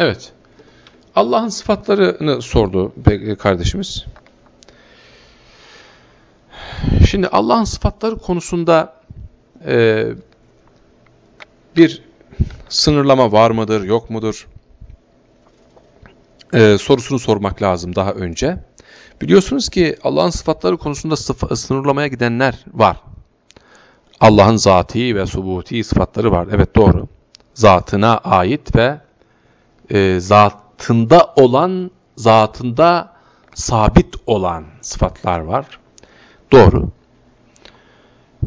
Evet. Allah'ın sıfatlarını sordu kardeşimiz. Şimdi Allah'ın sıfatları konusunda e, bir sınırlama var mıdır, yok mudur? E, sorusunu sormak lazım daha önce. Biliyorsunuz ki Allah'ın sıfatları konusunda sıf sınırlamaya gidenler var. Allah'ın zati ve subuti sıfatları var. Evet doğru. Zatına ait ve e, zatında olan, zatında sabit olan sıfatlar var. Doğru.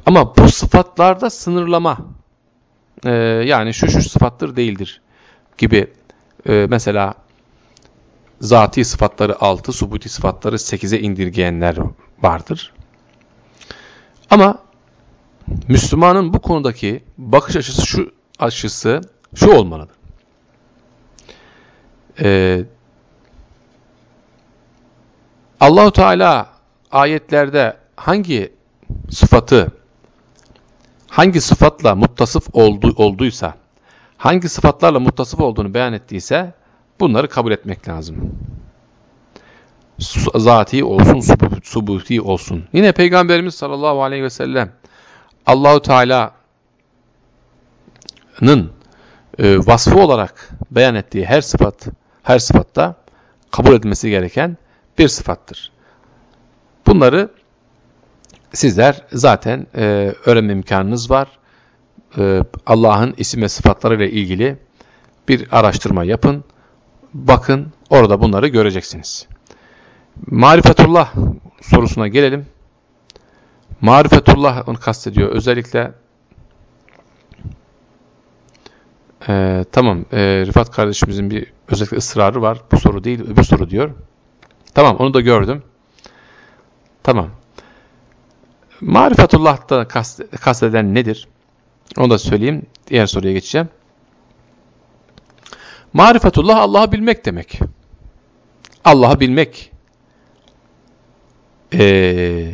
Ama bu sıfatlarda sınırlama, e, yani şu şu sıfattır değildir gibi e, mesela zati sıfatları 6, subuti sıfatları 8'e indirgeyenler vardır. Ama Müslümanın bu konudaki bakış açısı şu açısı şu olmalıdır. Ee, Allahu Teala ayetlerde hangi sıfatı hangi sıfatla muttasıf oldu, olduysa hangi sıfatlarla muttasıf olduğunu beyan ettiyse bunları kabul etmek lazım. Zati olsun, subuti olsun. Yine Peygamberimiz sallallahu aleyhi ve sellem Allahu Teala'nın e, vasfı olarak beyan ettiği her sıfat, her sıfatta kabul edilmesi gereken bir sıfattır. Bunları sizler zaten e, öğrenme imkanınız var. E, Allah'ın isim ve sıfatları ile ilgili bir araştırma yapın. Bakın orada bunları göreceksiniz. Marifetullah sorusuna gelelim. Marifetullah onu kastediyor. Özellikle e, tamam e, Rifat kardeşimizin bir özellikle ısrarı var. Bu soru değil öbür soru diyor. Tamam onu da gördüm. Tamam. Marifetullah'ta kast, kasteden nedir? Onu da söyleyeyim. Diğer soruya geçeceğim. Marifetullah Allah'ı bilmek demek. Allah'ı bilmek. Ee,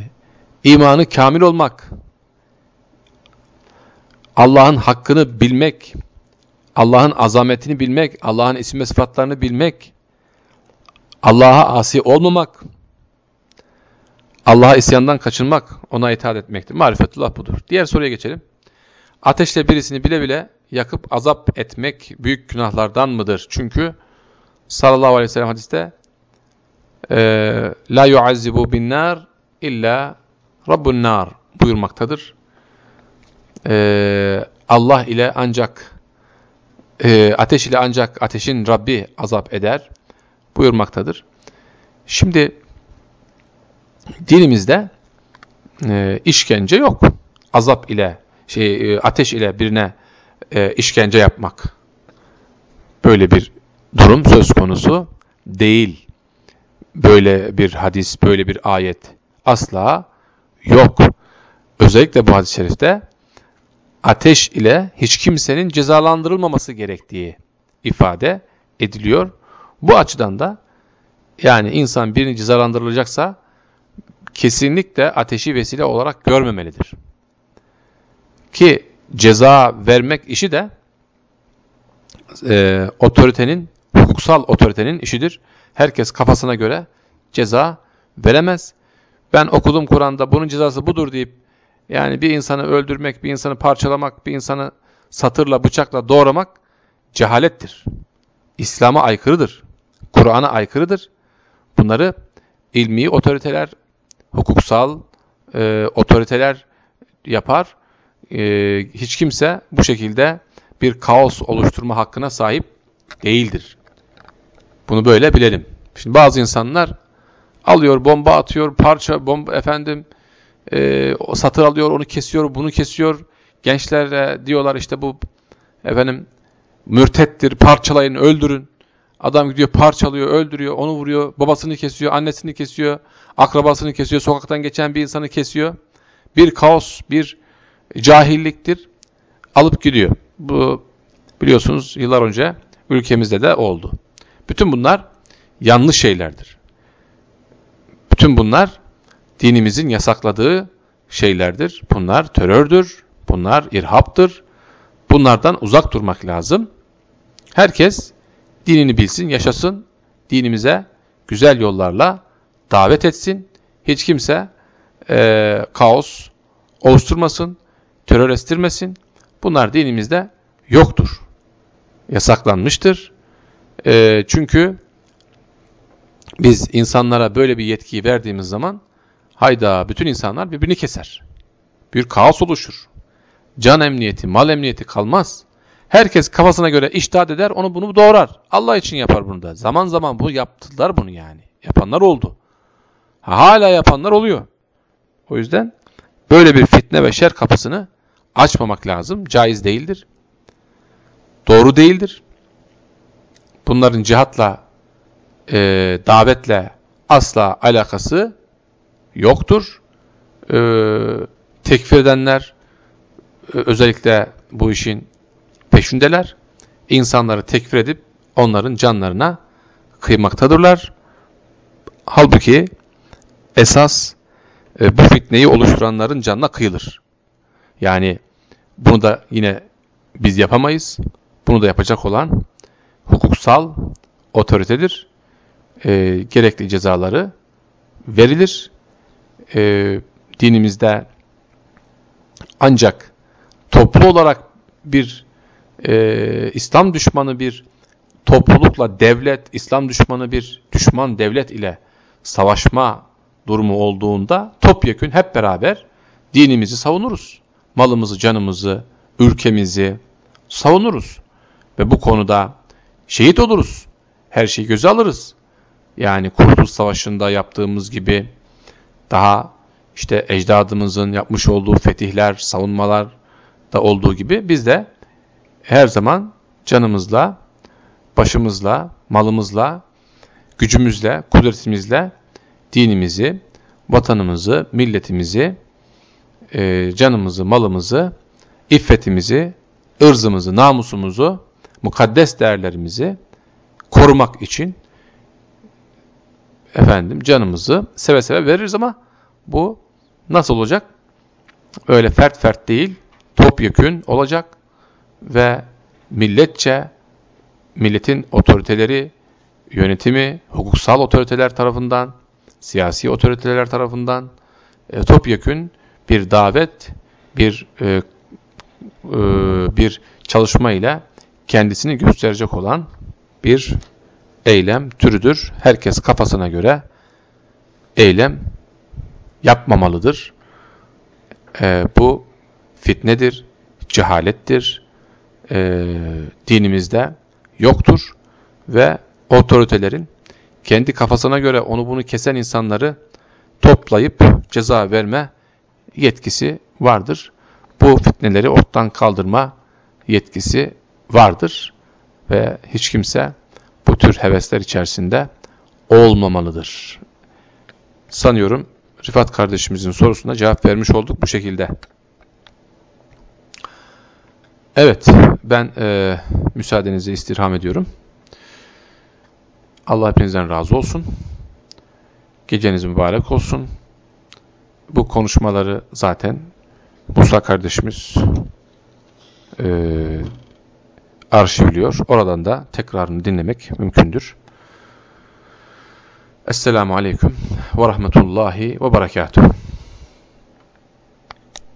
imanı kamil olmak. Allah'ın hakkını bilmek. Allah'ın azametini bilmek. Allah'ın isim ve sıfatlarını bilmek. Allah'a asi olmamak. Allah'a isyandan kaçınmak, ona itaat etmektir. Marifetullah budur. Diğer soruya geçelim. Ateşle birisini bile bile yakıp azap etmek büyük günahlardan mıdır? Çünkü sallallahu aleyhi ve sellem hadiste la yuazzibu bin nar illa rabbun nar buyurmaktadır. Allah ile ancak e, ateş ile ancak ateşin Rabbi azap eder buyurmaktadır. Şimdi dinimizde e, işkence yok. Azap ile, şey, e, ateş ile birine e, işkence yapmak. Böyle bir durum söz konusu değil. Böyle bir hadis, böyle bir ayet asla yok. Özellikle bu hadis-i şerifte ateş ile hiç kimsenin cezalandırılmaması gerektiği ifade ediliyor. Bu açıdan da yani insan birini cezalandırılacaksa kesinlikle ateşi vesile olarak görmemelidir. Ki ceza vermek işi de e, otoritenin, hukuksal otoritenin işidir. Herkes kafasına göre ceza veremez. Ben okudum Kur'an'da bunun cezası budur deyip yani bir insanı öldürmek, bir insanı parçalamak, bir insanı satırla, bıçakla doğramak cehalettir. İslam'a aykırıdır. Kur'an'a aykırıdır. Bunları ilmi otoriteler, hukuksal e, otoriteler yapar. E, hiç kimse bu şekilde bir kaos oluşturma hakkına sahip değildir. Bunu böyle bilelim. Şimdi bazı insanlar alıyor, bomba atıyor, parça, bomba efendim e, satır alıyor, onu kesiyor, bunu kesiyor. Gençlere diyorlar işte bu efendim mürtettir, parçalayın, öldürün. Adam gidiyor parçalıyor, öldürüyor, onu vuruyor, babasını kesiyor, annesini kesiyor, akrabasını kesiyor, sokaktan geçen bir insanı kesiyor. Bir kaos, bir cahilliktir. Alıp gidiyor. Bu biliyorsunuz yıllar önce ülkemizde de oldu. Bütün bunlar yanlış şeylerdir. Bütün bunlar dinimizin yasakladığı şeylerdir. Bunlar terördür, bunlar irhaptır. Bunlardan uzak durmak lazım. Herkes dinini bilsin, yaşasın, dinimize güzel yollarla davet etsin. Hiç kimse e, kaos oluşturmasın, terör estirmesin. Bunlar dinimizde yoktur. Yasaklanmıştır. E, çünkü biz insanlara böyle bir yetkiyi verdiğimiz zaman hayda bütün insanlar birbirini keser. Bir kaos oluşur. Can emniyeti, mal emniyeti kalmaz. Herkes kafasına göre iştahat eder, onu bunu doğrar. Allah için yapar bunu da. Zaman zaman bu yaptılar bunu yani. Yapanlar oldu. Hala yapanlar oluyor. O yüzden böyle bir fitne ve şer kapısını açmamak lazım. Caiz değildir. Doğru değildir. Bunların cihatla, e, davetle asla alakası yoktur. E, tekfir edenler e, özellikle bu işin peşindeler. İnsanları tekfir edip onların canlarına kıymaktadırlar. Halbuki esas e, bu fitneyi oluşturanların canına kıyılır. Yani bunu da yine biz yapamayız. Bunu da yapacak olan hukuksal otoritedir. E, gerekli cezaları verilir. E, dinimizde ancak toplu olarak bir e, İslam düşmanı bir toplulukla devlet, İslam düşmanı bir düşman devlet ile savaşma durumu olduğunda topyekün hep beraber dinimizi savunuruz. Malımızı, canımızı, ülkemizi savunuruz. Ve bu konuda şehit oluruz. Her şeyi göze alırız. Yani Kurtuluş Savaşı'nda yaptığımız gibi daha işte ecdadımızın yapmış olduğu fetihler, savunmalar da olduğu gibi biz de her zaman canımızla, başımızla, malımızla, gücümüzle, kudretimizle dinimizi, vatanımızı, milletimizi, e, canımızı, malımızı, iffetimizi, ırzımızı, namusumuzu, mukaddes değerlerimizi korumak için efendim canımızı seve seve veririz ama bu nasıl olacak? Öyle fert fert değil, topyekün olacak ve milletçe milletin otoriteleri, yönetimi, hukuksal otoriteler tarafından, siyasi otoriteler tarafından e, topyekün bir davet, bir e, e, bir çalışma ile kendisini gösterecek olan bir eylem türüdür. Herkes kafasına göre eylem yapmamalıdır. E, bu fitnedir, cehalettir, e, dinimizde yoktur ve otoritelerin kendi kafasına göre onu bunu kesen insanları toplayıp ceza verme yetkisi vardır. Bu fitneleri ortadan kaldırma yetkisi vardır ve hiç kimse tür hevesler içerisinde olmamalıdır. Sanıyorum Rifat kardeşimizin sorusuna cevap vermiş olduk bu şekilde. Evet, ben e, müsaadenizi istirham ediyorum. Allah hepinizden razı olsun. Geceniz mübarek olsun. Bu konuşmaları zaten Musa kardeşimiz e, arşivliyor. Oradan da tekrarını dinlemek mümkündür. Esselamu Aleyküm ve Rahmetullahi ve Berekatuhu.